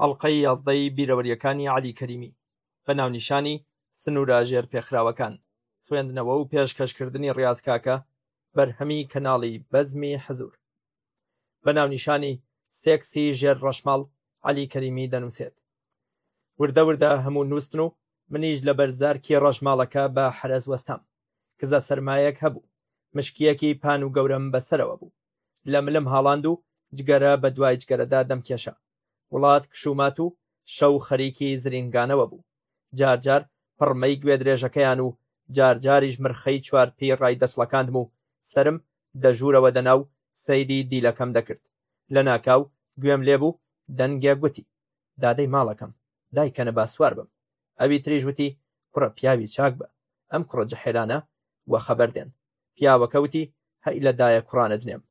ئەڵقەی یازدەی بیرەوەریەکانی عەلی کەریمی بە ناونیشانی سنوورە ژێر پێخراوەکان خوێندنەوە و پێشکەشکردنی ڕاز کاکە بەرهەمی کەناڵی بەزمی حەزور بە ناونیشانی سێکسی ژێر ڕەشماڵ عەلی کەریمی دەنووسێت وردە وردە هەموو نووسن و منیش لە بەرزارکی ڕەژماڵەکە بە حرەز وەستام کزە سەرمایەک هەبوو مشکیەکی پان و گەورەم بەسەرەوە بوو لەملم هاڵاند و جگەرە بە دوای جگەرەدا دەمکێشا. وڵات کشومات و شەو خەریکی زرینگانەوە بوو. جار جار پڕمەی گوێدرێژەکەیان و جار جاریش مرخەی چوار پێی ڕای دەچڵەکاندم و سەرم دە ژوورەوە دەنا و سەیری دیلەکەم دەکرد. لە ناکاو گوێم لێ بوو دەنگێک وتی، دادەی ماڵەکەم، دایکەنە با سوار بم. ئەوی تریش وتی، کوڕە پیاوی چاک بە، ئەم کوڕە جحێلانە وەخەبەر دێن. پیاوەکە وتی هەی لە دایە کوڕانت نێم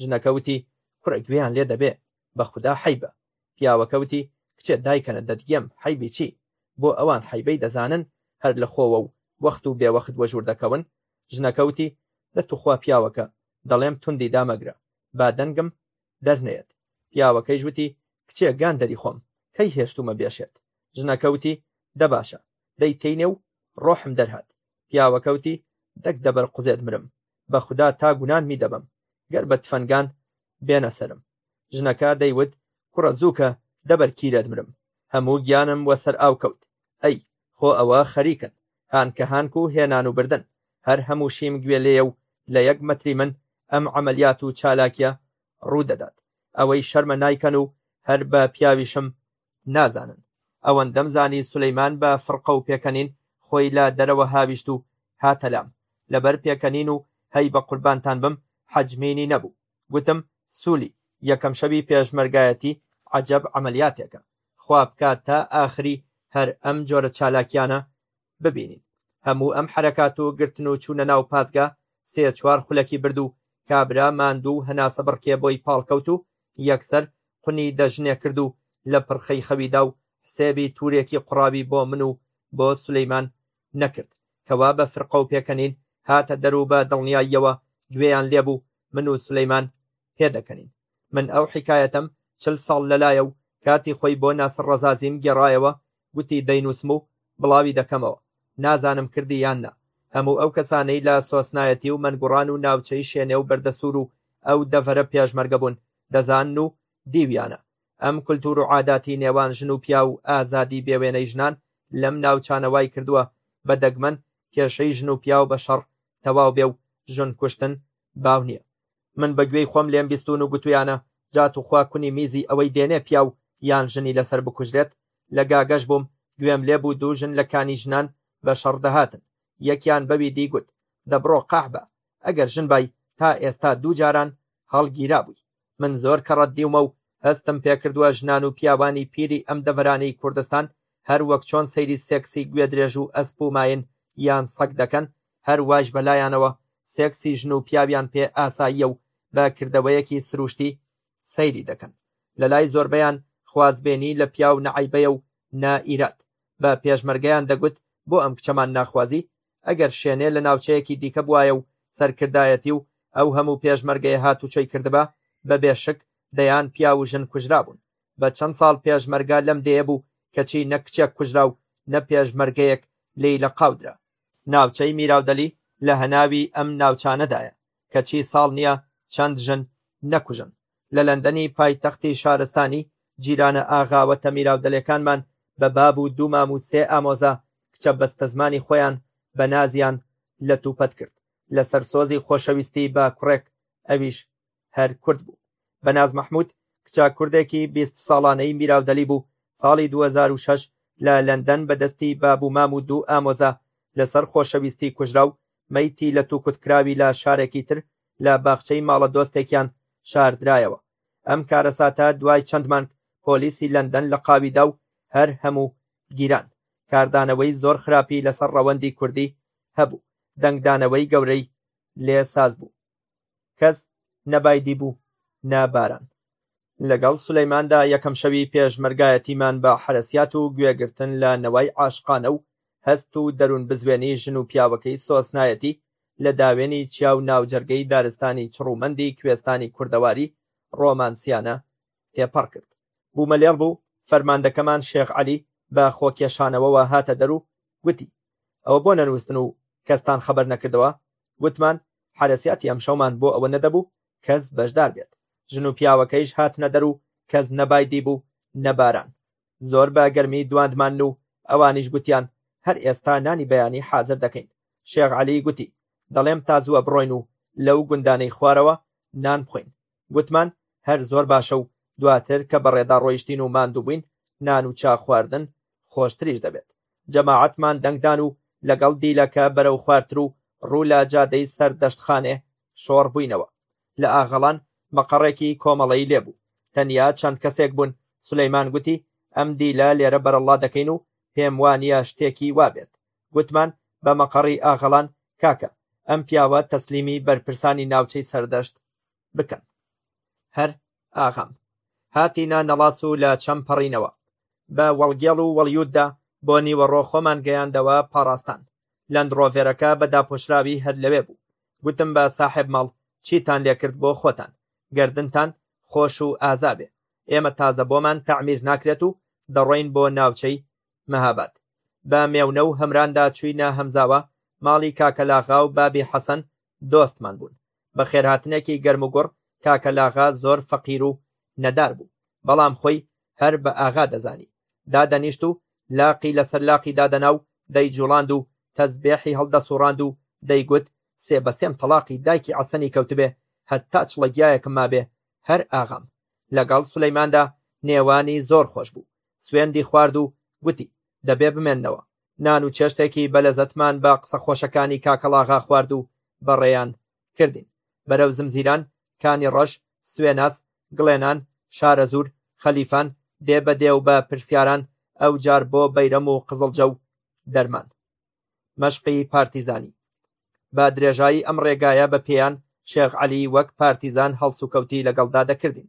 ژنەکە وتی کورە گوێیان لێ دەبێ بە خودا حەیبە پیاوەکە وتی کچێ دایکەنە دەتگێم حەیبی چی بۆ ئەوان حەیبەی دەزانن هەر لە خۆوە و وەخت و بێوەخت وە ژوور دەکەون ژنەکە وتی دە توخوا پیاوەکە دەڵێم توندی دامەگرە با دەنگم دەرنێت پیاوەکەیش وتی کچێ گان دەری خۆم کەی هێشتومە بێشێت ژنەکە وتی دە باشە دەی تینێ و ڕۆحم دەرهات پیاوەکەوتی دەک دەبەر قوزێت مرم بە خودا تا گونان می دەبەم گەر بە تفەنگان بێنە سەرم ژنەکە دەیوت کوڕە زووکە دەبەر کیرێت مرم هەموو گیانم وە سەر ئاو کەوت ئەی خۆ ئەوە خەریکن هانکە هانک و هێنان و بردن هەر هەموو شیم گوێ لێیە و لە یەک مەتری من ئەم عملیات و چالاکیە ڕوو دەدات ئەوەی شەرمە نایکەن و هەر بە پیاویشم نازانن، ئەوەندەم زانی سولەیمان بە فڕقە و پێکەنین خۆی لە دەرەوە هاویشت و هاتە لام، لەبەر پێکەنین و هەی بە قوربانتان بم حەجمینی نەبوو، گوتم، سولی، یەکەم شەوی پێشمەرگایەتی عەجەب عەمەلیاتێکە، خوا بکا تا ئاخری هەر ئەم جۆرە چالاکیانە ببینین هەموو ئەم حەرەکات و گرتن و چوونە ناو پاسگا سێ چوار خولەکی برد و کابرا ماندوو و هەناسە بڕکێ بۆی پاڵکەوت و یەکسەر قنی دەژنێ کرد و لە پڕخەی خەویدا و حسێبی تورێکی قوڕاوی بۆ من و بۆ سولەیمان نەکرد کەوا بە فرقە و پێکەنین هاتە دەر و بە دڵنیاییەوە گوێیان لێبوو من و سولەیمان پێدەکەنین من ئەو حکایەتەم چل ساڵ لەلایە و کاتی خۆی بۆ ناسر ڕەزازیم گێڕایەوە گوتی دەینووسم و بڵاوی دەکەمەوە نازانم کردی یان نا هەموو ئەو کەسانەی لە سۆسنایەتی و مەنگوڕان و ناوچەی شێنێ و بەردەسوور و ئەو دەڤەرە پێشمەرگە بوون دەزانن و دیویانە ئەم کولتوور و عاداتی نێوان ژن و پیا و ئازادی بێوێنەی ژنان لەم ناوچانە وای کردووە بە دەگمەن کێشەی ژن و پیاو بە شەڕ تەواو بێ و ژن کوشتن باو نییە من بە گوێی خۆم لێم بیستوون و گوتوویانە جا توخوا کونی میزی ئەوەی دێنێ پیاو یان ژنی لەسەر بکوژرێت؟ لە گاگەش بووم، گوێم لێ بوو دوو ژن لە کانی ژنان بە شەڕ دەهاتن، یەکیان بەوی دی گوت، دەبڕۆ قەحبە، ئەگەر ژن بای تا ئێستا دوو جاران هەڵگیرابووی. من زۆر کەڕەت دیومە و هەستم پێ کردووە ژنان و پیاوانی پیری ئەم دەڤەرانەی کوردستان هەر وەک چۆن سەیری سێکسی گوێدرێژ و ئەسپ و ماین یان سەگ دەکەن، هەر وایش بەلایانەوە سێکسی ژن و پیاویان پێ ئاساییە و بە کردەوەیەکی سروشتی سەیری دەکەن لە لای زۆربەیان خوازبێنی لە پیاو نەعیبەیە و نائیراد بە پێشمەرگەیان دەگوت بۆ ئەم کچەمان ناخوازی ئەگەر شێنێ لە ناوچەیەکی دیکە بوایە و سەرکردایەتی و ئەو هەموو پێشمەرگەیە هاتوچۆی کردبا بەبێ شک دەیان پیاو و ژن کوژرابوون بە چەند ساڵ پێشمەرگا لەم دێ بوو کەچی نە کچێک کوژرا و نە پێشمەرگەیەک لێی لە قاودرا ناوچەی میراودەلی لە هەناوی ئەم ناوچانەدایە، کەچی ساڵ نییە چەند ژن نەکوژن. لە لەندەنی پایتەختی شارستانی، جیرانە ئاغاوەتە میراودەلێکانمان بە باب و دوو مام و سێ ئامۆزا کچە بەستەزمانی خۆیان بە نازیان لەت و پەت کرد، لەسەر سۆزی خۆشەویستی بە کوڕێک، ئەویش هەر کورد بوو. بەناز مەحمود کچە کوردێکی بیست ساڵانەی میراودەلی بوو، ساڵی دوو هەزار و شەش لە لەندەن بە دەستی باب و مام و دوو ئامۆزا لەسەر خۆشەویستی کوژرا و مەیتی لەتوکوتکراوی لە شارێکی تر لە باخچەی ماڵە دۆستێکیان شاردرایەوە. ئەم کارەساتە دوای چەند مانگ پۆلیسی لەندەن لەقاویدا و هەر هەموو گیران. کاردانەوەی زۆر خراپی لەسەر ڕەوەندی کوردی هەبوو. دەنگدانەوەی گەورەی لێ ساز بوو. کەس نەبای دیبوو نا باران لەگەڵ سولەیماندا یەکەم شەوی پێشمەرگایەتیمان بە حەرەسیات و گوێگرتن لە نەوای عاشقانە و هەست و دەروون بزوێنی ژن و پیاوەکەی سۆسنایەتی لە داوێنی چیا و ناوجەرگەی دارستانی چڕومەندی کوێستانی کوردەواری ڕۆمانسیانە تێپەڕ کرد. بوومەلێڕ بوو، فەرماندەکەمان شێخ عەلی بە خۆکێشانەوەوە هاتە دەر و گوتی، ئەوە بۆ نەنووستن و کەستان خەبەر نەکردەوە؟ گوتمان، حەرەسیاتی ئەمشەومان بۆ ئەوە نەدەبوو کەس بەشدار بێت، ژن و پیاوەکەیش هاتنە دەر و کەس نە بای دیبوو نە باران. زۆر بە گەرمی دواندمان و ئەوانیش گوتیان، هەر ئێستا نانی بەیانی حازر دەکەین. شێخ عەلی گوتی، دەڵێم تا زووە بڕۆین و لەو گوندانەی خوارەوە نان بخۆین، گوتمان هەر زۆر باشە و دواتر کە بەڕێدا ڕۆیشتین و ماندووبووین نان و چا خواردن خۆشتریش دەبێت جەماعەتمان دەنگدان و لەگەڵ دیلەکە بەرەو خوارتر و ڕوو لە جادەی سەر دەشتخانێ شۆڕ بووینەوە لە ئاغەڵان مەقەڕێکی کۆمەڵەی لێبوو تەنیا چەند کەسێک بوون سولەیمان گوتی ئەم دیلە لێرە بەرەڵا دەکەین و پێم وانە شتێکی وابێت گوتمان بە مەقەڕی ئاغەڵان کاکە ئەم پیاوە تەسلیمی بەرپرسانی ناوچەی سەردەشت بکەن هەر ئاغام هاتینە نەڵاس و لە چەم پەڕینەوە بە وەڵگێڵ و وەڵیوددا بۆ نیوەڕۆ خۆمان گەیاندەوە پاراستان لەندڕۆڤێرەکە بە داپۆشراوی هەر لەوێ بوو گوتم بە ساحێب ماڵ چیتان لێکرد بۆ خۆتان گردنتان خۆش و ئازابێ ئێمە تازە بۆمان تەعمیر ناکرێت و دەڕۆین بۆ ناوچەی مەهاباد بە مێونە و هەمراندا چوینە هەمزاوە ماڵی کاکەلاغا و بابی حەسەن دۆستمان بوون بەخێرهاتنێکی گەرموگوڕ کاکەلاغا زۆر فەقیر و نەدار بوو، بەڵام خۆی هەر بە ئاغا دەزانی، دادەنیشت و لاقی لەسەر لاقی دادەنا و دەیجوڵاند و تەزبێحی هەڵدەسووڕاند و دەیگوت سێ بە سێم تەڵاقی دایکی عەسەنی کەوتبێ، هەتا چڵە گیایەکم مابێ هەر ئاغام. لەگەڵ سولەیماندا نێوانی زۆر خۆش بوو، سوێندی خوارد و گوتی دەبێ بمێننەوە، نان و چێشتێکی بەلەزەتمان بە قسە خۆشەکانی کاکەڵاغا خوارد و بەڕێیان کردین بەرەو زمزیران کانی ڕەش سوێناس گڵێنان شارەزوور خەلیفان دێ بە دێ و بە پرسیاران ئەو جار بۆ بەیرەم و قزڵجە و دەرمان مەشقی پارتیزانی با درێژایی ئەم ڕێگایە بە پێیان شێخ عەلی وەک پارتیزان هەڵسوکەوتی لەگەڵدا دەکردین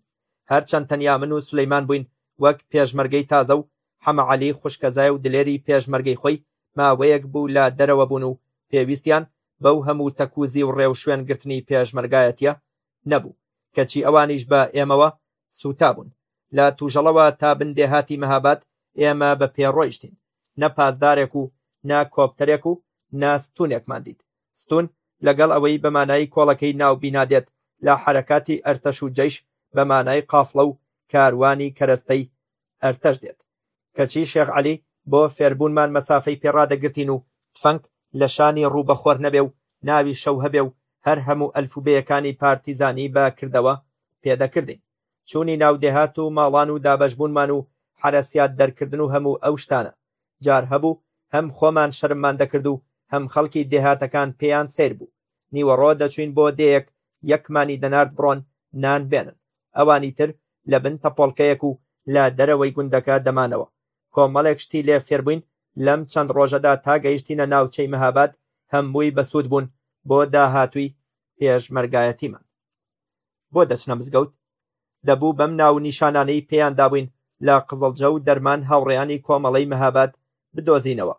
هەرچەند تەنیا من و سلەیمان بووین وەک پێشمەرگەی تازە و حەمە عەلی خوشکەزای و دلێری پێشمەرگەی خۆی ماوەیەک بوو لە دەرەوە بوون و پێویستیان بەو هەموو تەکوزی و ڕێو شوێن گرتنی پێشمەرگایەتە نەبوو کەچی ئەوانیش بە ئێمەوە سووتابوون لە توژەڵەوە تا بندێهاتی مەهاباد ئێمە بە پێڕۆیشتین نە پاسدارێک و نە کۆپتەرێک و نە ستونێکمان دیت، ستون لەگەڵ ئەوەی بە مانای کۆڵەکەی ناو بینا دێت لە حەرەکاتی ئەرتەش و جەیش بە مانای قافڵە و کاروانی کەرەستەی ئەرتەش دێت کەچی شێخ عەلی بۆ فێربوونمان مەسافەی پێ ڕادەگرتین و تفەنگ لە شانی ڕوو بە خۆر نەبێ و ناوی شەو هەبێ و هەر هەموو ئەلفوبێیەکانی پارتیزانی بە کردەوە پێ دەکردین. چوونی ناو دێهات و ماڵان و دابەشبوونمان و حەرەسیات دەرکردن و هەموو ئەو شتانە، جار هەبوو هەم خۆمان شەرممان دەکرد و هەم خەڵکی دێهاتەکان پێیان سەیر بوو، نیوەڕۆ دەچووین بۆ دێیەک یەکمانی دەنارد بڕۆن نان بێنن، ئەوانی تر لە بن تەپۆڵکەیەک و لە دەرەوەی گوندەکە دەمانەوە، کۆمەڵێک شتی لێ فێر بووین لەم چەند ڕۆژەدا تا گەیشتینە ناوچەی مەهاباد هەمووی بەسوود بوون بۆ داهاتووی پێشمەرگایەتیمان. بۆ دەچنە مزگەوت دەبوو بەم ناو نیشانانەی پێیان دابووین لە قزڵجە و دەرمان هاوڕێیانی کۆمەڵەی مەهاباد بدۆزینەوە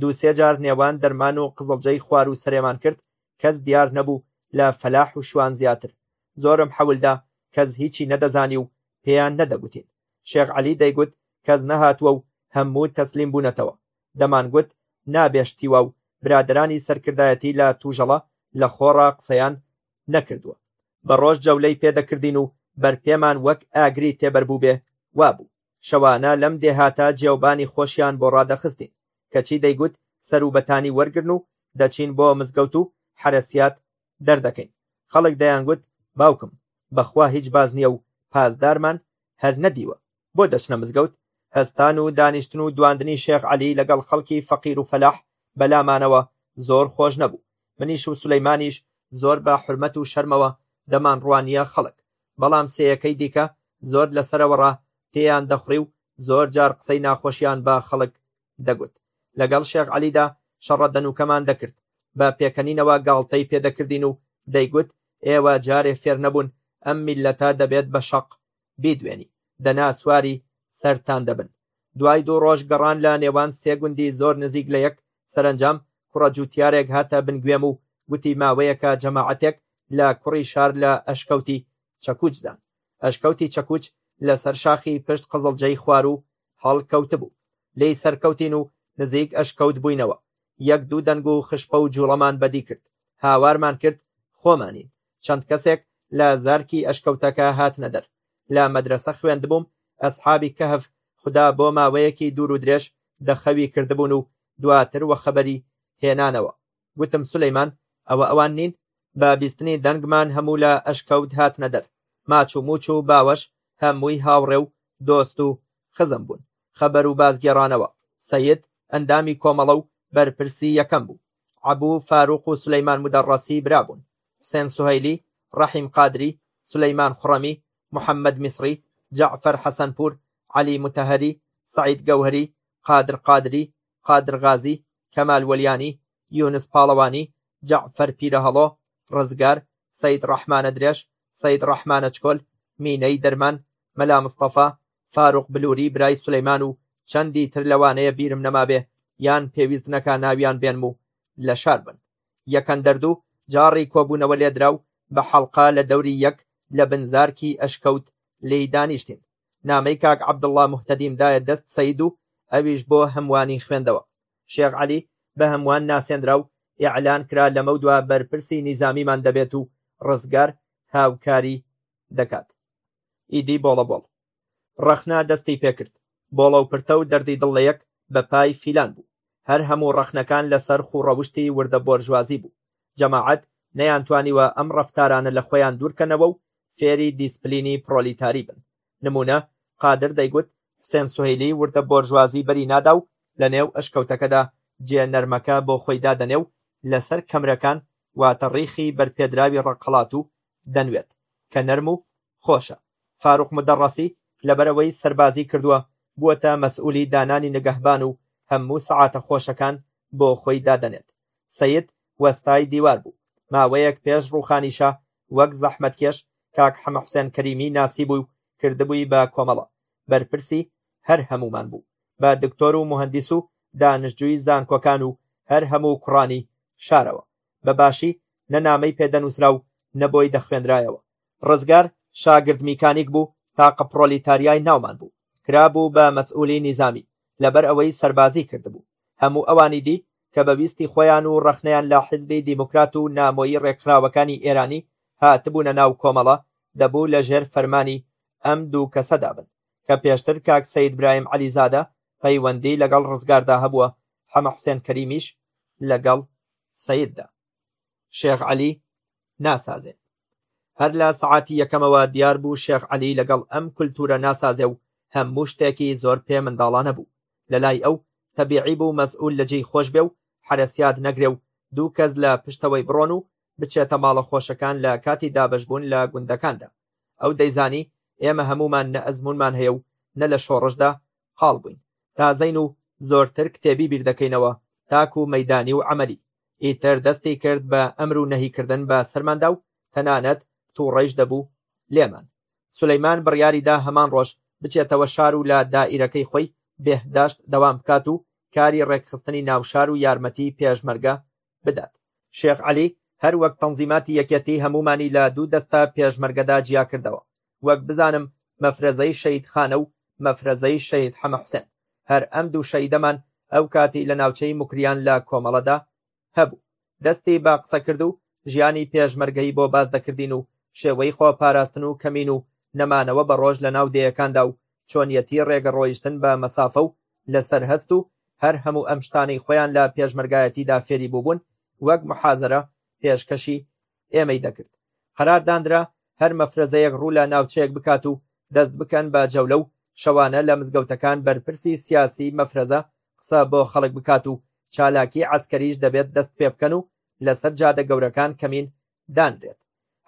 دوو سێ جار نێوان دەرمان و قزڵجەی خوار و سەرێمان کرد کەس دیار نەبوو لە فەلاح و شوان زیاتر زۆرم حەولدا کەس هیچی نەدەزانی و پێیان نەدەگوتین شێخ عەلی دەیگوت کەس نەهاتووە و هەموو تەسلیم بوونەتەوە دەمانگوت نابێشتیوە و برادرانی سەرکردایەتی لە توژەڵە لە خۆڕا قسەیان نەکردووە، بە ڕۆژ جەولەی پێ دەکردین و بەر پێمان وەک ئاگری تێبەر بووبێ وا بوو، شەوانە لەم دێهاتە جێوبانی خۆشیان بۆ ڕادەخستین، کەچی دەیگوت سەر و بەتانی وەرگرن و دەچین بۆ مزگەوت و حەرەسیات دەردەکەین، خەڵک دەیانگوت باوکم بە خوا هیچ باز نییە و پاسدارمان هەر نەدیوە. بۆ دەچنە مزگەوت، هەستان و دانیشتن و دواندنی شێخ عەلی لەگەڵ خەڵکی فەقیر و فەلاح بەلامانەوە زۆر خۆش نەبوو، منیش و سولەیمانیش زۆر بە حورمەت و شەرمەوە دەمانڕوانییە خەڵک، بەڵام سێیەکەی دیکە زۆر لە سەرەوەڕا تێیان دەخوڕی و زۆر جار قسەی ناخۆشیان بە خەڵک دەگوت، لەگەڵ شێخ عەلیدا شەڕە دەنووکەمان دەکرد، بە پێکەنینەوە گاڵتەی پێدەکردین و دەیگوت، ئێوە جارێ فێر نەبوون ئەم میللەتە دەبێت بە شەق بیدوێنی، دەنا سواری سەرتان دەبن. دوای دوو ڕۆژ گەڕان لە نێوان سێ گوندی زۆر نزیک لە یەک، سەرەنجام کوڕە جووتیارێک هاتە بن گوێم و گوتی ماوەیەکە جەماعەتێک لە کوڕی شار لە ئەشکەوتی چەکوچدان. ئەشکەوتی چەکوچ لەسەر شاخی پشت قزڵجەی خواروو و هەڵ کەوتبوو. لێی سەرکەوتین و نزیک ئەشکەوت بووینەوە. یەک دوو دەنگ و خشپە و جووڵەمان بەدی کرد. هاوارمان کرد خۆمانین. چەند کەسێک لە زارکی ئەشکەوتەکە هاتنە دەر لە مەدرسە خوێندبووم ئەسحابی کەهف خدا بۆ ماوەیەکی دوور و درێژ دەخەوی کردبوون و دواتر وە خەبەری هێنانەوە گوتم سلەیمان ئەوە ئەوان نین بە بیستنی دەنگمان هەموو لە ئەشکەوت هاتنە دەر ماچ و موچ و باوەش هەمووی هاوڕێ و دۆست و خزم بوون خەبەر و بازگێڕانەوە سید ئەندامی کۆمەڵە و بەرپرسی یەکەم بوو عەبوو فاروق و سولەیمان مودەڕەسی برا بوون، حوسێن سوهەیلی، ڕەحیم قادری، سولەیمان خوڕەمی، محەممەد میسڕی، جەعفەر حەسەنپوور، عەلی موتەهەری، سەعید گەوهەری، قادر قادری، قادر غازی، کەمال وەلیانی، یونس پاڵەوانی، جەعفەر پیرەهەڵۆ، ڕزگار، سەید ڕەحمانە درێژ، سەید ڕەحمانە چکۆل، مینەی دەرمان، مەلا مستەفا، فاروق بلوری برای سلیمان و چەندی تر لەوانەیە بیرم نەمابێ یان پێویست نەکا ناویان بێنم و لە شار بن یەکەندەر دوو جاڕی کۆبوونەوە لێدرا و بە حەڵقە لە دەوری یەک لە بنزارکی ئەشکەوت لێی دانیشتین نامەی کاک عەبدوڵڵا موهتەدیم دایە دەست سەید و ئەویش بۆ هەمووانی خوێندەوە شێخ عەلی بە هەمووان ناسێنرا و ئیعلان کرا لەمەو دوا بەرپرسی نیزامیمان دەبێت و ڕزگار هاوکاری دەکات ئیدی بۆڵە بۆڵ. ڕەخنە دەستی پێکرد، بۆڵە و پرتە و دەردی دڵ لە یەک بە پای فیلان بوو، هەر هەموو ڕەخنەکان لەسەر خووڕەوشتی وردە بۆرژوازی بوو، جەماعەت نەیانتوانیوە ئەم ڕەفتارانە لە خۆیان دوور کەنەوە و فێری دیسپلینی پرۆلیتاری بن، نموونە، قادر دەیگوت، حوسێن سوهەیلی وردە بۆرژوازی بەری نادا و لە نێو ئەشکەوتەکەدا جێ نەرمەکە بۆ خۆی دادەنێ و لەسەر کەمرەکان واتە ڕیخی بەرپێدراوی ڕەقهەڵات و دەنوێت کە نەرم و خۆشە، فاروق مدەڕەسی لەبەرئەوەی سەربازی کردووە بووەتە مەسئولی دانانی نگەهبان و هەموو سەعاتە خۆشەکان بۆ خۆی دادەنێت، سەید وەستای دیوار بوو، ماوەیەک پێش ڕووخانی شا وەک زەحمەتکێش کاک حەمەحوسێن کەریمی ناسیبووی و کردبووی بە کۆمەڵە، بەرپرسی هەر هەموومان بوو، بە دکتۆر و موهەندیس و دانشجووی زانکۆکان و هەر هەموو کوڕانی شارەوە. بە باشی نە نامەی پێ دەنووسرا و نە بۆی دەخوێنرایەوە. ڕزگار شاگرد میکانیک بوو، تاقە پڕۆلیتاریای ناومان بوو، کرابوو بە مەسئولی نیزامی، لەبەر ئەوەی سەربازی کردبوو. هەموو ئەوانی دی کە بە ویستی خۆیان و ڕەخنەیان لە حیزبی دیموکرات و نامۆیی ڕێکخراوەکانی ئێرانی هاتبوونە ناو کۆمەڵە، دەبوو لەژێر فەرمانی ئەم دوو کەسەدا بن. کە پێشتر کاک سەید برایم عەلیزادە پەیوەندی لەگەڵ ڕزگاردا هەبووە، حەمە حوسێن کەریمیش لەگەڵ سەیددا. شێخ عەلی ناسازێ. هەر لە سەعاتی یەکەمەوە دیار بوو شێخ عەلی لەگەڵ ئەم کولتوورە ناسازێ و هەموو شتێکی زۆر پێ منداڵانە بوو. لە لای ئەو تەبیعی بوو مەسئول لە جێی خۆش بێ و حەرەسیات نەگرێ و دوو کەس لە پشتەوەی بڕۆن و بچێتە ماڵە خۆشەکان لە کاتی دابەشبوون لە گوندەکاندا. ئەو دەیزانی ئێمە هەموومان نە ئەزموونمان هەیە و نە لە شۆڕشدا قاڵ بووین، تازەین و زۆرتر کتێبی بیر دەکەینەوە تاکوو مەیدانی و عەمەلی. ئیتر دەستی کرد بە ئەمر و نەهی کردن بە سەرماندا و تەنانەت تووڕەیش دەبوو لێمان. سولەیمان بڕیاری دا هەمان ڕۆژ بچێتەوە شار و لە دائیرەکەی خۆی، بێهداشت، دەوام بکات و کاری ڕێکخستنی ناوشار و یارمەتیی پێشمەرگە بدات شێخ عەلی هەر وەک تەنزیماتی یەکێتی هەمومانی لە دوو دەستە پێشمەرگەدا جیا کردەوە وەک بزانم مەفرەزەی شەید خانە و مەفرەزەی شەید حەمە حوسێن هەر ئەم دوو شەیدەمان ئەو کاتی لە ناوچەی مکریان لە کۆمەڵەدا هەبوو دەستی با قسە کرد و ژیانی پێشمەرگەی بۆ باز دەکردین و شێوەی خۆ پاراستن و کەمین و نەمانەوە بە ڕۆژ لە ناو دێیەکاندا و چۆنیەتی ڕێگە ڕۆیشتن بە مەسافە و لەسەر هەست و هەر هەموو ئەم شتانەی خۆیان لە پێشمەرگایەتیدا فێری بووبوون وەک محازەرە پێشکەشی ئێمەی دەکرد قەرار داندرا هەر مەفرەزەیەک ڕوو لە ناوچەیەک بکات و دەست بکەن بە جەولە و شەوانە لە مزگەوتەکان بەرپرسی سیاسی مەفرەزە قسە بۆ خەڵک بکات و چالاکی عەسکەریش دەبێت دەست پێ بکەن و لەسەر جادە گەورەکان کەمین دانرێت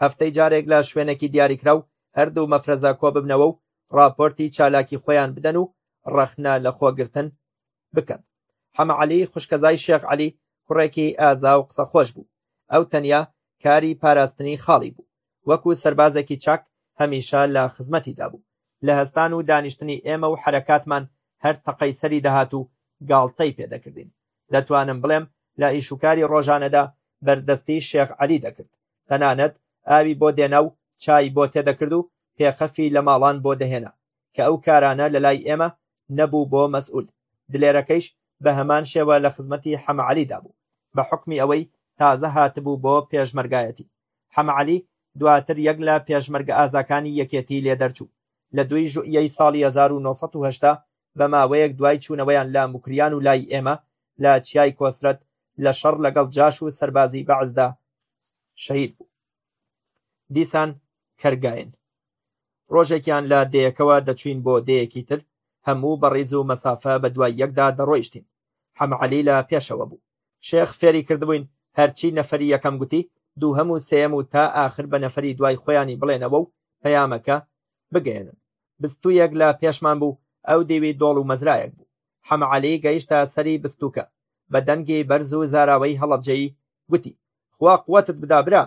هەفتەی جارێک لە شوێنێکی دیاریکراو هەردوو مەفرەزە کۆببنەوە و ڕاپۆرتی چالاکی خۆیان بدەن و ڕەخنە لە خۆگرتن بکەن حەمە عەلی خوشکەزای شێخ عەلی کوڕێکی ئازا و قسە خۆش بوو ئەو تەنیا کاری پاراستنی خاڵی بوو وەکو سەربازێکی چاک هەمیشە لە خزمەتی دابوو لە هەستان و دانیشتنی ئێمە و حرەکاتمان هەر تەقەی سەری دەهات و گاڵتەی پێدەکردین دەتوانم بڵێم لە ئیشوکاری ڕۆژانەدا بەردەستی شێخ عەلی دەکرد تەنانەت ئاوی بۆ دێنا و چای بۆ تێدەکرد و پێخەفی لە ماڵان بۆ دەهێنا کە ئەو کارانە لەلای ئێمە نەبوو بۆ مەسئول، دلێرەکەیش بە هەمان شێوە لە خزمەتی حەمەعەلیدا بوو، بە حوکمی ئەوەی تازە هاتبوو بۆ پێشمەرگایەتی. حەمەعەلی دواتر یەک لە پێشمەرگە ئازاکانی یەکێتی لێ دەرچوو. لە دووی ژوئیەی ساڵی هەزار و نۆ سەد و هەشتا بە ماوەیەک دوای چوونەوەیان لە موکریان و لای ئێمە لە چیای کۆسرەت لە شەڕ لەگەڵ جاش و سەربازی بەعسدا شەهید بوو. دیسان کەرگاین ڕۆژێکیان لە دەیەکەوە دەچوین بۆ دەیەکی تر هەموو بە ڕیز و مەسافە بە دوای یەکدا دەڕۆیشتین حەمعەلی لە پێشەوە بوو شێخ فێری کردبووین هەرچی نەفەری یەکەم گوتی دووهەم و سێم و تا ئاخر بە نەفەری دوای خۆیانی بڵێنەوە و پەیامەکە بگەێنن بستویەک لە پێشمان بوو ئەو دیوی دۆڵ و مەزرایەک بوو حەمعەلی گەیشتە سەری بستوکە بە دەنگی بەرز و زاراوەی هەڵەبجەیی گوتی خوا قوەتت بدا برا.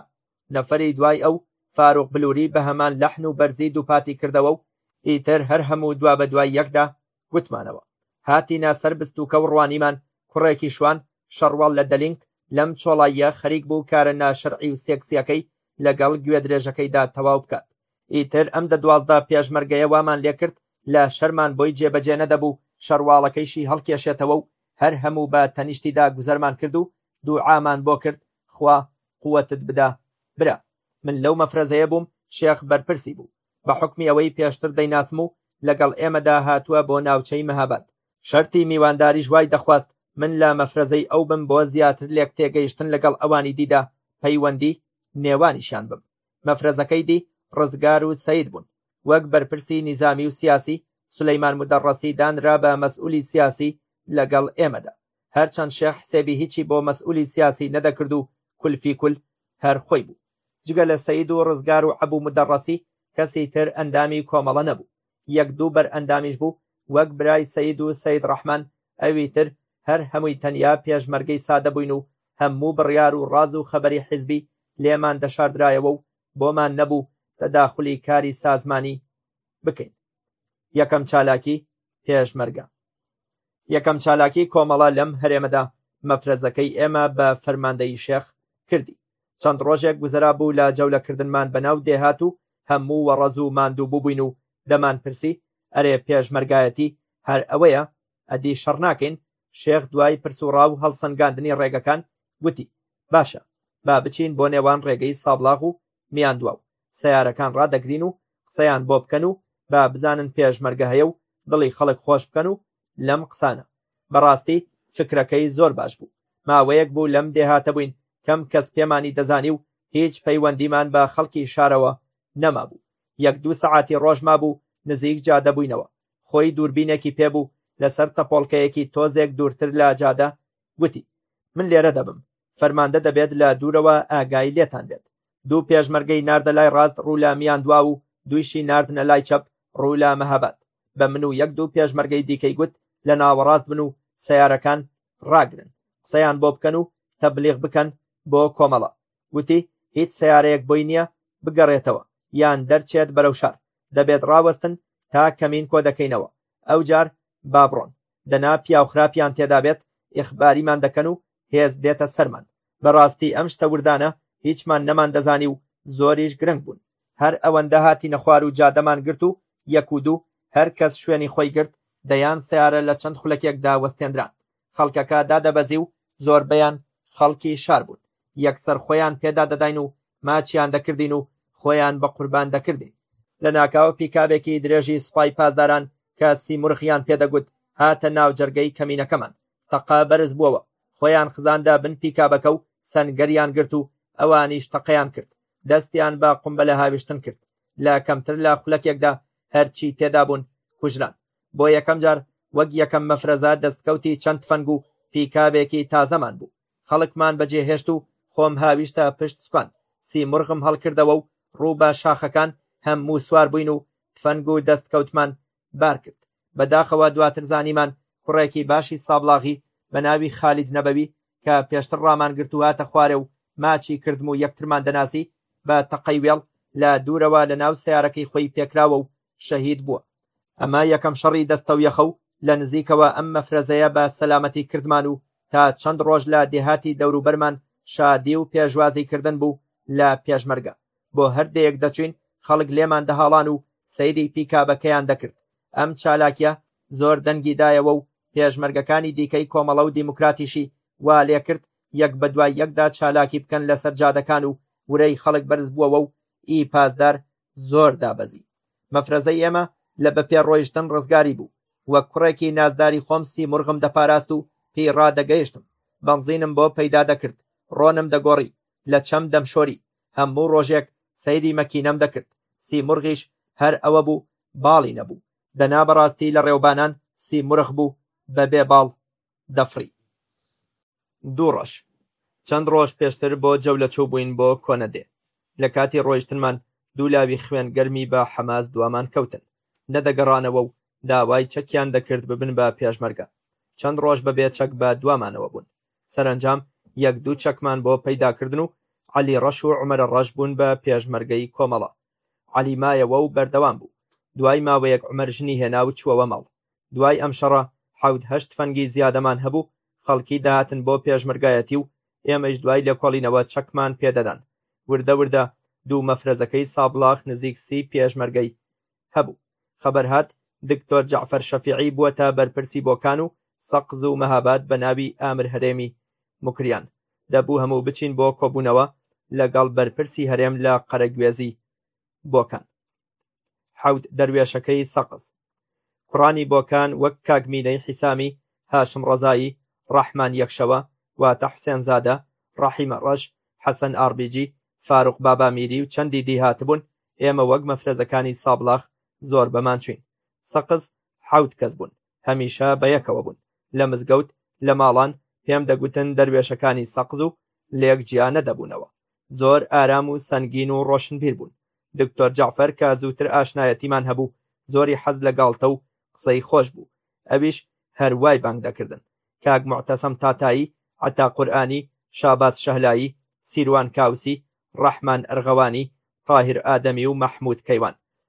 نەفەری دوای ئەو فاروق بلوری بە هەمان لەحن و بەرزی دووپاتی کردەوە و ئیتر هەر هەموو دوا بە دوای یەکدا گوتمانەوە. هاتینە سەر بستووکە و ڕوانیمان کوڕێکی شوان شەڕواڵ لە دەلینک لەم چۆڵاییە خەریک بوو کارە ناشەرعی و سێکسییەکەی لەگەڵ گوێدرێژەکەیدا تەواو بکات. ئیتر ئەم دە دوازدە پێشمەرگەیە وامان لێکرد لە شەرمان بۆی جێبەجێ نەدەبوو، شەڕواڵەکەیشی هەڵکێشێتەوە و هەر هەموو بە تەنیشتیدا گوزەرمان کرد و دوعامان بۆ کرد، خوا قوتت بدا برا. من لەو مەفرەزەیە بووم شێخ بەرپرسی بوو، بە حوکمی ئەوەی پێشتر دەیناسم و لەگەڵ ئێمەدا هاتووە بۆ ناوچەی مهاباد، شەرتی میوانداریش وای دەخواست من لە مەفرەزەی ئەو بم بۆ زیاتر لێکتێگەیشتن لەگەڵ ئەوانی دیدا پەیوەندی نێوانیشیان بم. مەفرەزەکەی دی ڕزگار و سەید بوون، وەک بەرپرسی نیزامی و سیاسی، سولەیمان مدەڕەسی دانرا بە مەسئولی سیاسی لەگەڵ ئێمەدا، هەرچەند شێخ حسێبی هیچی بۆ مەسئولی سیاسی نەدەکرد و کول فی کول هەر خۆی بوو. جگە لە سەید و ڕزگار و عەبوو مدەڕەسی کەسی تر ئەندامی کۆمەڵە نەبوو، یەک دوو بەرئەندامیش بوو وەک برای سەید و سەید ڕەحمان، ئەوی تر هەر هەمووی تەنیا پێشمەرگەی سادە بووین و هەموو بڕیار و ڕاز و خەبەری حیزبی لێمان دەشاردرایەوە و بۆمان نەبوو تەداخولی کاری سازمانی بکەین. یەکەم چالاکی پێشمەرگە. یەکەم چالاکی کۆمەڵە لەم هەرێمەدا مەفرەزەکەی ئێمە بە فەرماندەیی شێخ کردی. چەند ڕۆژێک گوزەرا بوو لە جەولەکردنمان بەناو دێهات و هەموو وەڕەز و ماندوو بووبووین و دەمانپرسی ئەرێ پێشمەرگایەتی هەر ئەوەیە؟ ئەدی شەڕ ناکەین؟ شێخ دوای پرسوڕا و هەڵسەنگاندنی ڕێگەکان گوتی، باشە با بچین بۆ نێوان ڕێگەی سابڵاغ و میاندواو و سەیارەکان ڕادەگرین و قسەیان بۆ بکەن و با بزانن پێشمەرگە هەیە و دڵی خەڵک خۆش بکەن و لەم قسانە بەڕاستی فکرەکەی زۆر باش بوو ماوەیەک بوو لەم دێهاتە بووین کەم کەس پێمانی دەزانی و هیچ پەیوەندیمان بە خەڵکی شارەوە نەمابوو یەک دوو سەعاتی ڕۆژ مابوو نزیک جادە بووینەوە خۆی دووربینێکی پێبوو لەسەر تەپۆڵکەیەکی تۆزێک دوورتر لە جادە گوتی من لێرە دەبم فەرماندە دەبێت لە دوورەوە ئاگای لێتان بێت. دوو پێشمەرگەی ناردە لای ڕاست ڕوو لە میاندوا و دوویشی ناردنە لای چەپ ڕوو لە مەهاباد. بە من و یەک دوو پێشمەرگەی دیکەی گوت لە ناوەڕاست بن و سەیارەکان ڕاگرن، قسەیان بۆ بکەن و تەبلیغ بکەن بۆ کۆمەڵە. گوتی هیچ سەیارەیەک بۆی نییە بگەڕێتەوە یان دەرچێت بەرەو شار، دەبێت ڕاوەستن تا کەمین کۆدەکەینەوە، ئەوجار با بڕۆن. دەنا پیاو خراپیان تێدابێت ئیخباریمان دەکەن و هێز دێتە سەرمان بەڕاستی ئەم شتە وردانە هیچمان نەمان دەزانی و زۆریش گرنگ بوون هەر ئەوەندە هاتی نەخوار و جادەمان گرت و یەک و دوو هەر کەس شوێنی خۆی گرت دەیان سیارە لە چەند خولەکێکدا وەستێنران خەڵکەکە دادەبەزی و زۆربەیان خەڵکی شار بوون یەکسەر خۆیان پێدا دەداین و ماچیان دەکردین و خۆیان بە قوربان دەکردین لە ناکاو پیکابێکی درێژی سپای پاسداران کە سیمرغیان پێدەگوت هاتە ناو جەرگەی کەمینەکەمان تەقا بەرز بووەوە خۆیان خزاندا بن پیکابەکە و سەنگەریان گرت و ئەوانیش تەقەیان کرد دەستیان بە قمبەلە هاویشتن کرد لە کەمتر لە خولەکێکدا هەرچی تێدا بوون کوژران بۆ یەکەم جار وەک یەکەم مەفرەزە دەستکەوتی چەند فەنگ و پیکابێکی تازەمان بوو خەڵکمان بەجێهێشت و خۆم هاویشتە پشت سوپان سیمرغم هەڵکردەوە و ڕوو بە شاخەکان هەموو سوار بووین و تفەنگ و دەستکەوتمان بار کرد بەداخەوە دواتر زانیمان کوڕێکی باشی سابڵاغی بە ناوی خالید نەبەوی کە پێشتر ڕامان گرت و هاتە خوارێ و ماچی کردم و یەکترمان دەناسی بە تەقەی وێڵ لە دوورەوە لە ناو سیارەکەی خۆی پێکراوە و شەهید بووە. ئەمە یەکەم شەڕی دەستەویەخە و لە نزیکەوە ئەم مەفرەزەیە بە سەلامەتی کردمان و تا چەند ڕۆژ لە دێهاتی دەوروبەرمان شادی و پێشوازی کردن بوو لە پێشمەرگە بۆ هەر دەیەک دەچوین خەڵک لێمان دەهاڵان و سەیری پیکابەکەیان دەکرد ئەم چالاکیە زۆر دەنگی دایەوە و پێشمەرگەکانی دیکەی کۆمەڵە و دیموکراتیشی وا لێکرد یەک بە دوای یەکدا چالاکی بکەن لەسەر جادەکان و ورەی خەڵک بەرز بووەوە و ئی پاسدار زۆر دابەزی مەفرەزەی ئێمە لە بەپێ ڕۆیشتن ڕزگاری بوو وەک کوڕێکی نازداری خۆم سیمرغم دەپاراست و پێی ڕادەگەیشتم بەنزینم بۆ پەیدا دەکرد ڕۆنم دەگۆڕی لە چەم دەمشۆری هەموو ڕۆژێک سەیری مەکینەم دەکرد سیمرغیش هەر ئەوە بوو باڵی نەبوو دەنا بەڕاستی لە ڕێوبانان سیمرغ بوو بەبێ باڵ دەفڕی. دوو ڕۆژ. چەند ڕۆژ پێشتر بۆ جەولە چووبووین بۆ کۆنەدێ. لە کاتی ڕۆیشتنمان دوو لاوی خوێن گەرمی بە حەماس دوامان کەوتن. نەدەگەڕانەوە و داوای چەکیان دەکرد ببن بە پێشمەرگە. چەند ڕۆژ بە بێ چەک بە دوامانەوە بوون. سەرەنجام یەک دوو چەکمان بۆ پەیدا کردن و عەلی ڕەش و عومەرە ڕەش بوون بە پێشمەرگەی کۆمەڵە. عەلی مایەوە و بەردەوام بوو دوای ماوەیەک عومەر ژنی هێنا و چووەوە ماڵ دوای ئەم شەڕە حەوت هەشت فەنگی زیادەمان هەبوو خەڵکی دەهاتن بۆ پێشمەرگایەتی و ئێمەش دوای لێکۆڵینەوە چەکمان پێدەدان وردە وردە دوو مەفرەزەکەی سابڵاخ نزیک سی پێشمەرگەی هەبوو خەبەر هات دکتۆر جەعفەر شەفیعی بووەتە بەرپرسی بۆکان و سەقز و مەهاباد بە ناوی ئامر هەرێمی موکریان دەبوو هەموو بچین بۆ کۆبوونەوە لەگەڵ بەرپرسی هەرێم لە قەرەگوێزی بۆکان حەوت دەروێشەکەی سەقز کوڕانی بۆکان وەک کاگمینەی حیسامی هاشم ڕەزایی ڕەحمان یەکشەوە واتە حوسێن زادە ڕەحیمە ڕەش حەسەن ئاربیجی فاروق بابا میری و چەندی دی هاتبوون ئێمە وەک مەفرەزەکانی سابڵاخ زۆر بەمان چوین سەقز حەوت کەس بوون هەمیشە بەیەکەوە بوون لە مزگەوت لە ماڵان پێم دەگوتن دەروێشەکانی سەقز و لێک جیا نەدەبوونەوە زۆر ئارام و سەنگین و ڕۆشنبیر بوون دکتۆر جعفەر کە زووتر ئاشنایەتیمان هەبوو زۆری حەز لە گاڵتە و قسەی خۆش بوو ئەویش هەر وای بانگ دەکردن کاک معتەسەم تاتایی عەتا قورئانی شاباز شەهلایی سیروان کاوسی ڕەحمان ئەرغەوانی تاهیر ئادەمی و مەحمود کەیوان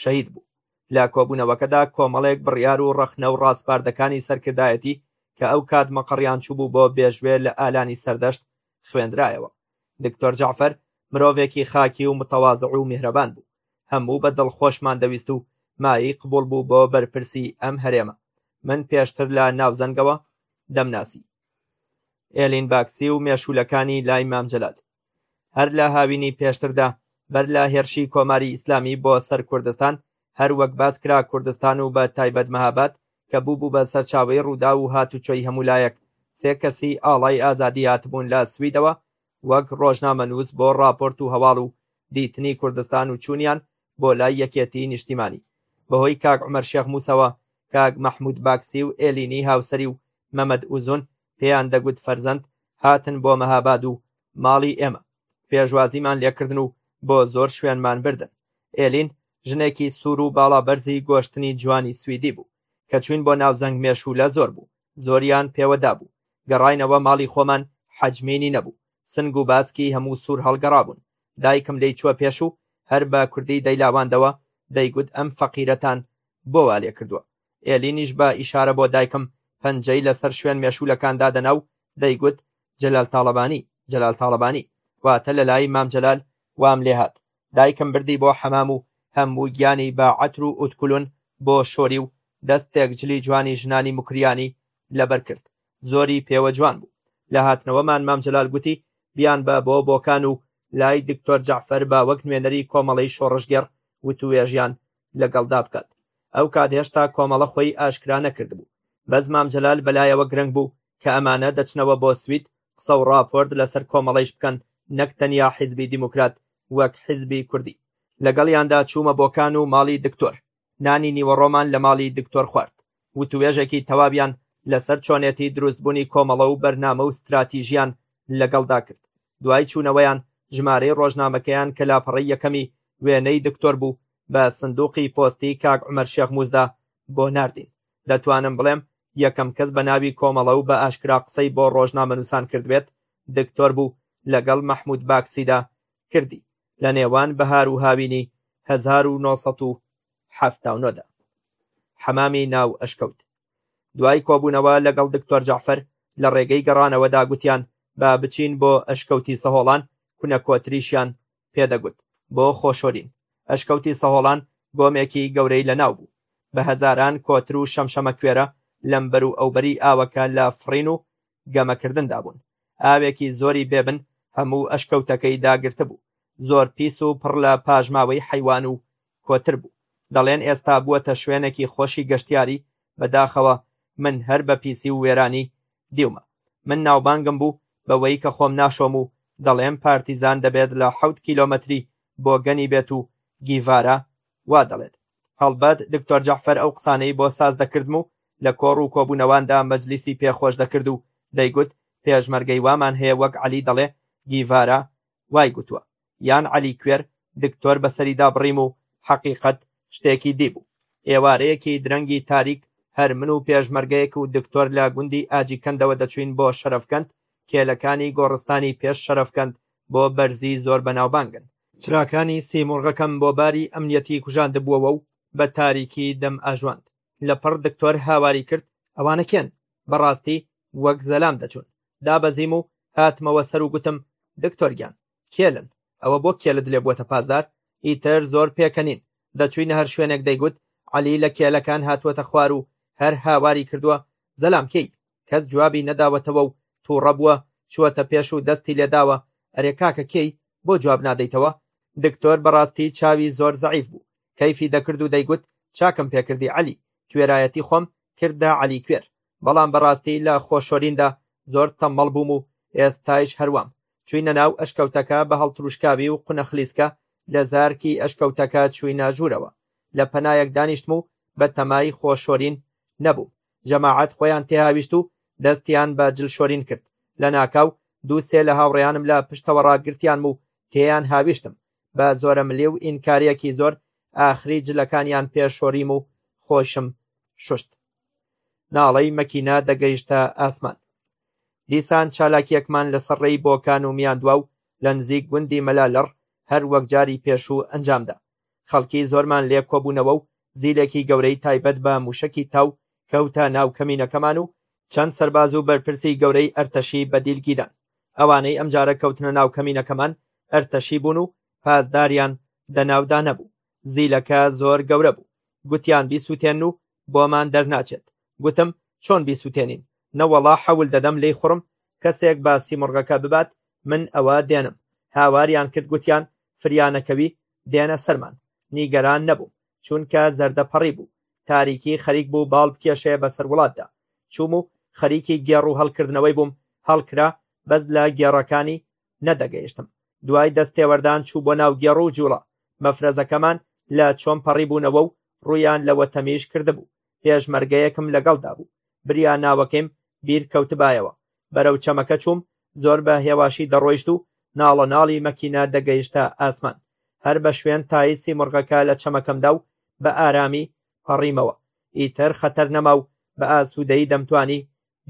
شەهید بوو. لە کۆبوونەوەکەدا کۆمەڵێک بڕیار و ڕەخنە و ڕاسپاردەکانی سەرکردایەتی کە ئەو کات مەقڕیان چووبوو بۆ بێژوێ لە ئالانی سەردەشت خوێندرایەوە. دکتۆر جەعفەر مرۆڤێکی خاکی و متەوازع و میهرەبان بوو. هەموو بە دڵخۆشمان دەویست و مایەی قبوڵ بوو بۆ بەرپرسی ئەم هەرێمە. من پێشتر لە ناوزەنگەوە دەمناسی. ئێلین باکسی و مێشوولەکانی لای مام جەلال هەر لە هاوینی پێشتردا بەر لە هێرشی کۆماری ئیسلامی بۆ سەر کوردستان هەر وەک باس کرا کوردستان و بە تایبەت مەهاباد کە بوو بوو بە سەرچاوەی ڕوودا و هاتوچۆی هەموو لایەک سێ کەسی ئاڵای ئازادی هاتبوون لە سویدەوە وەک ڕۆژنامە نووس بۆ ڕاپۆرت و هەواڵ و دیتنی کوردستان و چوونیان بۆ لای یەکێتی نیشتیمانی بەهۆی کاک عمر شێخ موسەوە کاک محمود باکسی و ئێلینی هاوسری و مەمەد ئوزون پێیان دەگوت فەرزەند هاتن بۆ مەهاباد و ماڵی ئێمە پێشوازیمان لێکردن و بۆ زۆر شوێنمان بردن ئێلین ژنێکی سوور و باڵا بەرزی گۆشتنی جوانی سویدی بوو کە چوین بۆ ناوزەنگ مێشوولە زۆر بوو زۆریان پێوەدا بوو گەڕینەوە ماڵی خۆمان حەجمینی نەبوو سنگ و باسکی هەموو سوور هەڵگەڕابوون دایکم لی چوە پێش و هەر بە کوردی دەیلاواندەوە دەیگوت ئەم فەقیرەتان بۆ والێ کردووە ئێلینیش بە ئیشارە بۆ دایکم پەنجەی لەسەر شوێن مێشوولەکان دادەنا و دەیگوت، جەلال تاڵەبانی، جەلال تاڵەبانی، واتە لەلای مام جەلال وام لێ هات. دایکم بردی بۆ حەمام و هەموو گیانی بە عەتر و ئوتکولون بۆ شۆری و دەستێک جلی جوانی ژنانی موکریانی لەبەر کرد. زۆری پێوە جوان بوو. لە هاتنەوەمان مام جەلال گوتی، بیانبە بۆ بۆکان و لای دکتۆر جەعفەر با وەک نوێنەری کۆمەڵەی شۆڕشگێڕ وتووێژیان لەگەڵدا بکات ئەو کات هێشتا کۆمەڵە خۆی ئاشکرا نەکردبوو بەس مام جەلال بەلایەوە گرنگ بوو کە ئەمانە دەچنەوە بۆ سوید قسە و ڕاپۆرت لەسەر کۆمەڵەیش بکەن نەک تەنیا حیزبی دیموکرات وەک حیزبی کوردی لەگەڵیاندا چوومە بۆکان و ماڵی دکتۆر نانی نیوەڕۆمان لە ماڵی دکتۆر خوارد وتوێژێکی تەواویان لەسەر چۆنێتی دروستبوونی کۆمەڵە و بەرنامە و ستراتیژیان لەگەڵدا کرد دوای چوونەوەیان ژمارەی ڕۆژنامەکەیان کە لاپەڕەی یەکەمی وێنەی دکتۆر بوو بە سندوقی پۆستی کاک عمر شێخ موزدا بۆ ناردین دەتوانم بڵێم یەکەم کەس بە ناوی کۆمەڵە و بە ئاشکرا قسەی بۆ ڕۆژنامەنووسان کردبێت دکتۆر بوو لەگەڵ مەحمود باکسیدا کردی لە نێوان بەهار و هاوینی هەزار و نۆ سەد و حەفتا و نۆ دا حەمامی ناو ئەشکەوت دوای کۆبوونەوە لەگەڵ دکتۆر جەعفەر لە ڕێگەی گەڕانەوەدا گوتیان با بچین بۆ ئەشکەوتی سەهۆڵان کونە کۆتریشیان پێدەگوت بۆ خۆشۆرین ئەشکەوتی سەهۆڵان گۆمێکی گەورەی لەناو بوو بە هەزاران کۆتر و شەمشەمە کوێرە لەمبەر و ئەوبەری ئاوەکە لە فڕین و گەمەکردندا بوون، ئاوێکی زۆری بێبن هەموو ئەشکەوتەکەی داگرتبوو، زۆر پیس و پڕ لە پاژماوەی حەیوان و کۆتر بوو، دەڵێن ئێستا بووەتە شوێنێکی خۆشی گەشتیاری، بەداخەوە من هەر بە پیسی و وێرانی دیومە. من ناوبانگم بوو بەوەی کە خۆم ناشۆم و دەڵێم پارتیزان دەبێت لە حەوت کیلۆمەتری بۆگەنی بێت و گیڤارا وا دەڵێت. هەڵبەت دکتۆر جەعفەر ئەو قسانەی بۆ ساز دەکردم و لە کۆڕ و کۆبوونەواندا مەجلیسی پێخۆش دەکرد و دەیگوت پێشمەرگەی وامان هەیە وەک عەلی دەڵێ گیڤارا وای گوتووە یان عەلی کوێر دکتۆر بەسەریدا بڕیم و حەقیقەت شتێکی دی بوو ئێوارەیەکی درەنگی تاریک هەر من و پێشمەرگەیەک و دکتۆر لە گوندی ئاجیکەندەوە دەچوین بۆ شەرفکەند کێلەکانی گۆڕستانی پێش شەرفکەند بۆ بەرزی زۆر بەناوبانگن چراکانی سیموڕغەکەم بۆ باری ئەمنیەتی کوژاندبووەوە و بە تاریکی دەم ئاژواند. لە پڕ دکتۆر هاواری کرد، ئەوانە کێن؟ بەڕاستی وەک زەلام دەچوون. دابەزیم و هاتمەوە سەر و گوتم، دکتۆر گیان، کێلن؟ ئەوە بۆ کێلت لێ بووەتە پاسدار؟ ئیتر زۆر پێکەنین، دەچووینە هەر شوێنێک دەیگوت، عەلی لە کێلەکان هاتووەتە خوار و هەر هاواری کردووە، زەلام کێی؟ کەس جوابی نەداوەتەوە و تووڕە بووە، چووەتە پێش و دەستی لێ داوە، ئەرێ کاکە کێی؟ بۆ جواب نادەیتەوە؟ دکتۆر بەڕاستی چاوی زۆر زەعیف بوو، کەیفی دەکرد و دەیگوت چاکم پێ کردی عەلی، کوێرایەتی خۆم کردە عەلی کوێر، بەڵام بەڕاستی لە خۆشۆریندا زۆر تەممەڵ بووم و ئێستایش هەر وام. چووینە ناو ئەشکەوتەکە بە هەڵتروشکاوی و قونە خلیسکە لە زارکی ئەشکەوتەکە چووینە ژوورەوە. لە پەنایەک دانیشتم و بە تەمای خۆشۆرین نەبووم. جەماعەت خۆیان تێهاویشت و دەستیان بە جلشۆرین کرد لە ناکاو دوو سێ لە هاوڕێیانم لە پشتەوە ڕاگرتیانم و تێیان هاویشتم بە زۆرە ملی و ئینکاریەکی زۆر ئاخری جلەکانیان پێ شۆریم و خۆشم شوشت ناڵەی مەکینە دەگەیشتە ئاسمان دیسان چالاکیەکمان لەسەر ڕێی بۆکان و میاندوا و لە نزیک گوندی مەلا لەڕ هەر وەک جاری پێشوو ئەنجامدا خەڵکی زۆرمان لێ کۆبوونەوە و زیلێکی گەورەی تایبەت بە موشەکی تاو کەوتە ناو کەمینەکەمان و چەند سەرباز و بەرپرسی گەورەی ئەرتەشی بە دیل گیران، ئەوانەی ئەمجارە کەوتنە ناو کەمینەکەمان ئەرتەشی بوون و پاسداریان دەناودا نەبوو، زیلەکە زۆر گەورە بوو، گوتیان بیسوتێنن و بۆمان دەرناچێت گوتم چۆن بیسوتێنین نەوەڵا حەول دەدەم لێی خوڕم کەسێک با سیمرغەکە ببات من ئەوە دێنم هاواریان کرد گوتیان فریانەکەوی دێنە سەرمان نیگەران نەبووم چونکە زەردە پەڕی بوو تاریکی خەریک بوو باڵ بکێشێ بەسەر وڵاتدا چووم و خەریکی گێڕ و هەڵکردنەوەی بووم هەڵکرا بەس لە گێڕەکانی نەدەگەیشتم دوای دەست تێوەردان چوو بۆ ناو گێڕ و جوڵە مەفرەزەکەمان لە چۆم پەڕی بوونەوە و ڕویان لەوە تەمیش کردبوو پێشمەرگەیەکم لەگەڵدا بوو بریا ناوەکەیم بیر کەوتبایەوە بەرەو چەمەکە چووم زۆر بە هێواشی دەڕۆیشت و ناڵە ناڵی مەکینە دەگەیشتە ئاسمان هەر بە شوێن تایسی مڕغەکە لە چەمەکەمدا و بە ئارامی پەڕیمەوە ئیتر خەتەر نەما و بە ئاسوودەی دەمتوانی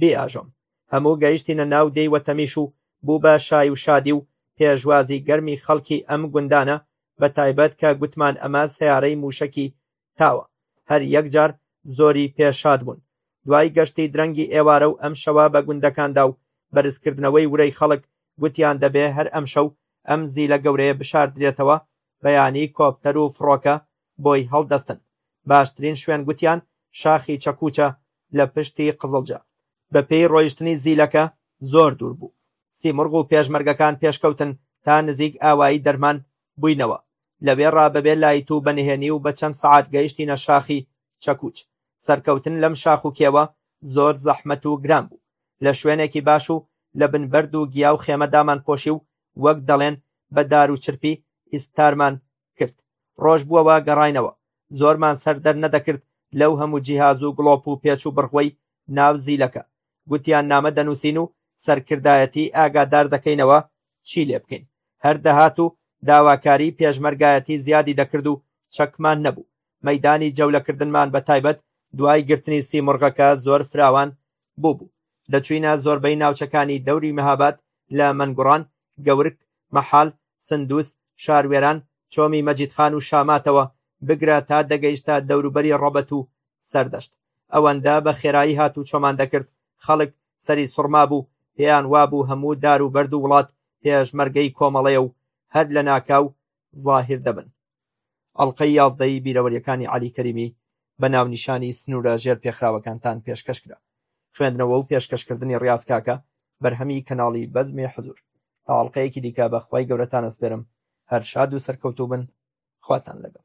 بێ ئاژۆم هەموو گەیشتینە ناو دێی وەتەمیش و بوو بە شای و شادی و پێشوازی گەرمی خەڵکی ئەم گوندانە بە تایبەت کە گوتمان ئەمە سیارەی مووشەکی تاوە هەر یەکجار زۆری پێ شاد بوون دوای گەشتی درەنگی ئێوارە و ئەم شەوە بە گوندەکاندا و بەرزکردنەوەی ورەی خەڵک گوتیان دەبێ هەر ئەم شەو ئەم زیلە گەورەیە بشاردرێتەوە بەیانی کۆپتەر و فڕۆکە بۆی هەڵدەستن، باشترین شوێن گوتیان شاخی چەکوچە لە پشتی قزڵجە، بەپێی ڕۆیشتنی زیلەکە زۆر دوور بوو، سیمرغ و پێشمەرگەکان پێشکەوتن تا نزیک ئاوایی دەرمان بووینەوە، لەوێڕا بەبێ لایت و بە نهێنی و بە چەند سەعات گەیشتینە شاخی چەکوچ، سەرکەوتن لەم شاخ و کێوە زۆر زەحمەت و گران بوو، لە شوێنێکی باش و لە بن بەرد و گیا و خێمە دامانپۆشی و وەک دەڵێن بە دار و چرپی ئیستارمان کرد ڕۆژ بووەوە گەڕاینەوە زۆرمان سەر دەرنەدەکرد لەو هەموو جیهاز و گڵۆپ و پێچ و بڕغوەی ناو زیلەکە گوتیان نامە دەنووسین و سەرکردایەتی ئاگادار دەکەینەوە چی لێ بکەین هەر دەهات و داواکاری پێشمەرگایەتی زیادی دەکرد و چەکمان نەبوو مەدانی جەولەکردنمان بە تایبەت دوای گرتنی سیمرغەکە زۆر فراوان بوو بوو دەچوینە زۆربەی ناوچەکانی دەوری مەهاباد لە مەنگوڕان گەورک مەحال، سندوس، شاروێران، چۆمی مەجیدخان و شاماتەوە بگرە تا دەگەیشتە دەوروبەری ڕەبەت و سەردەشت، ئەوەندە بە خێرایی هاتوچۆمان دەکرد، خەڵک سەری سوڕمابوو، پێیان وابوو هەموو داروبەرد و وڵات پێشمەرگەی کۆمەڵەیە و هەر لەناکاو زاهیر دەبن. ئەڵقەی یازدەی بیرەوەریەکانی عەلی کەریمی بە ناونیشانی سنوورە ژێر پێخراوەکانتان پێشکەش کرا. خوێندنەوە و پێشکەشکردنی ڕیاز کاکە بەرهەمی کەناڵی بەزمی حزور. تا ئەڵقەیەکی دیکە بە خوای گەورەتان ئەسپێرم هەر شاد و سەرکەوتوو بن خواتان لەگەڵ.